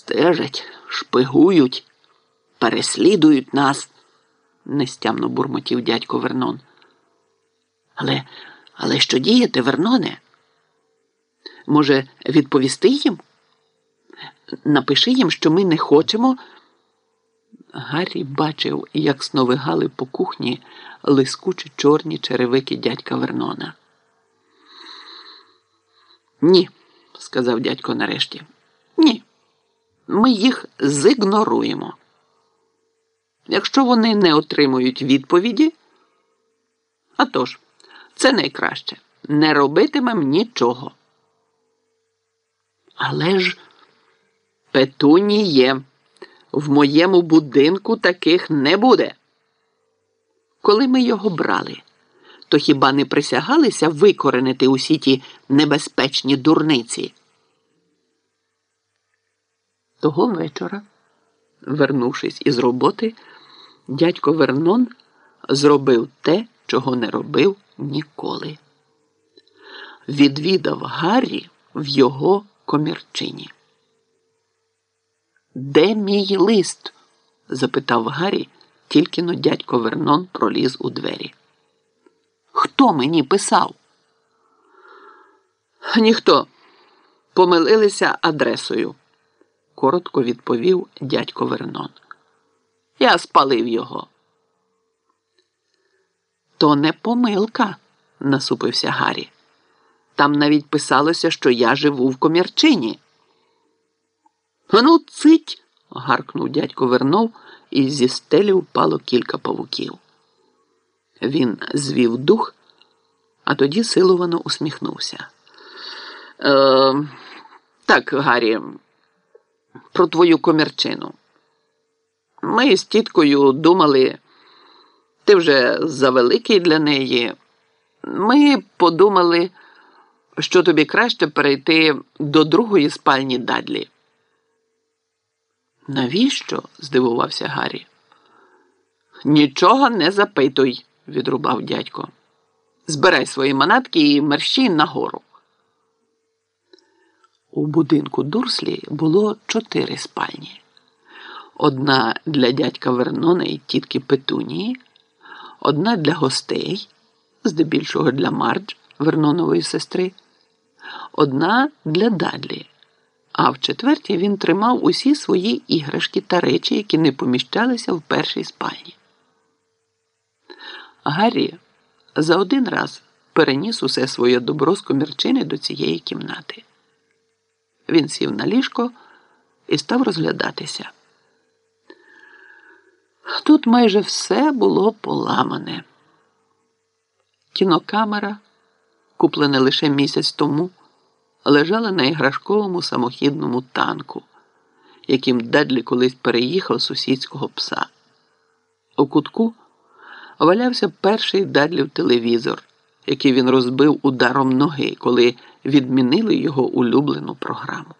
Стежать, шпигують, переслідують нас, нестямно бурмотів дядько Вернон. Але, але що діяти, Верноне? Може, відповісти їм? Напиши їм, що ми не хочемо. Гаррі бачив, як сновигали по кухні лискучі чорні черевики дядька Вернона. Ні, сказав дядько нарешті. Ми їх зігноруємо. Якщо вони не отримують відповіді, а тож, це найкраще. Не робитимем нічого. Але ж петуніє, в моєму будинку таких не буде. Коли ми його брали, то хіба не присягалися викоренити усі ті небезпечні дурниці? Того вечора, вернувшись із роботи, дядько Вернон зробив те, чого не робив ніколи. Відвідав Гаррі в його комірчині. Де мій лист? запитав Гаррі, тільки но дядько Вернон проліз у двері. Хто мені писав? Ніхто. Помилилися адресою, коротко відповів дядько Вернон. Я спалив його. То не помилка, насупився Гаррі. Там навіть писалося, що я живу в комірчині. Ану, цить. гаркнув дядько Вернов, і зі стелі впало кілька павуків. Він звів дух, а тоді силовано усміхнувся. Е, Так, Гаррі, про твою комірчину. Ми з тіткою думали, ти вже завеликий для неї. Ми подумали, що тобі краще перейти до другої спальні Дадлі. Навіщо? здивувався Гаррі. Нічого не запитуй, відрубав дядько. Збирай свої манатки і мерщій нагору. У будинку Дурслі було чотири спальні. Одна для дядька Вернона і тітки Петунії, одна для гостей, здебільшого для Мардж, Вернонової сестри, одна для Дадлі. А в четвертій він тримав усі свої іграшки та речі, які не поміщалися в першій спальні. Гаррі за один раз переніс усе своє добро з комірчини до цієї кімнати. Він сів на ліжко і став розглядатися. Тут майже все було поламане. Кінокамера, куплена лише місяць тому, лежала на іграшковому самохідному танку, яким Дедлі колись переїхав сусідського пса. У кутку валявся перший Дадлів телевізор, який він розбив ударом ноги, коли відмінили його улюблену програму.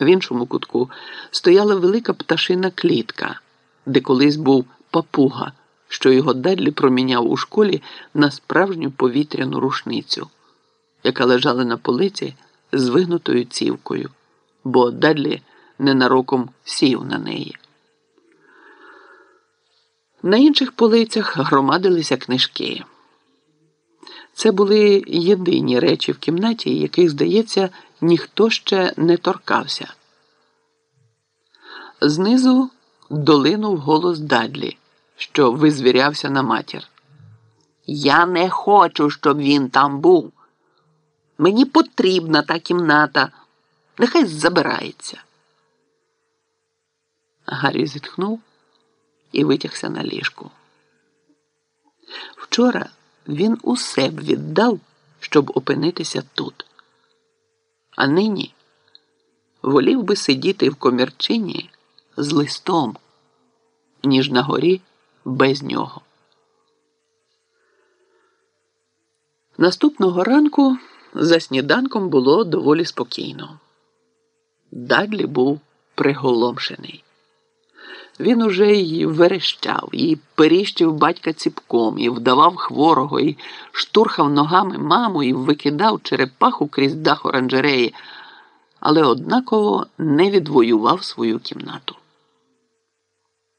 В іншому кутку стояла велика пташина клітка, де колись був папуга, що його Дадлі проміняв у школі на справжню повітряну рушницю, яка лежала на полиці з вигнутою цівкою, бо Дадлі ненароком сів на неї. На інших полицях громадилися книжки. Це були єдині речі в кімнаті, яких, здається, ніхто ще не торкався. Знизу долинув голос Дадлі, що визвірявся на матір. Я не хочу, щоб він там був. Мені потрібна та кімната. Нехай забирається. Гаррі зітхнув і витягся на ліжку. Вчора він усе б віддав, щоб опинитися тут. А нині волів би сидіти в комірчині з листом, ніж на горі без нього. Наступного ранку за сніданком було доволі спокійно. Дадлі був приголомшений. Він уже й верещав, і періщив батька ціпком, і вдавав хворого, і штурхав ногами маму, і викидав черепаху крізь дах оранжереї. але однаково не відвоював свою кімнату.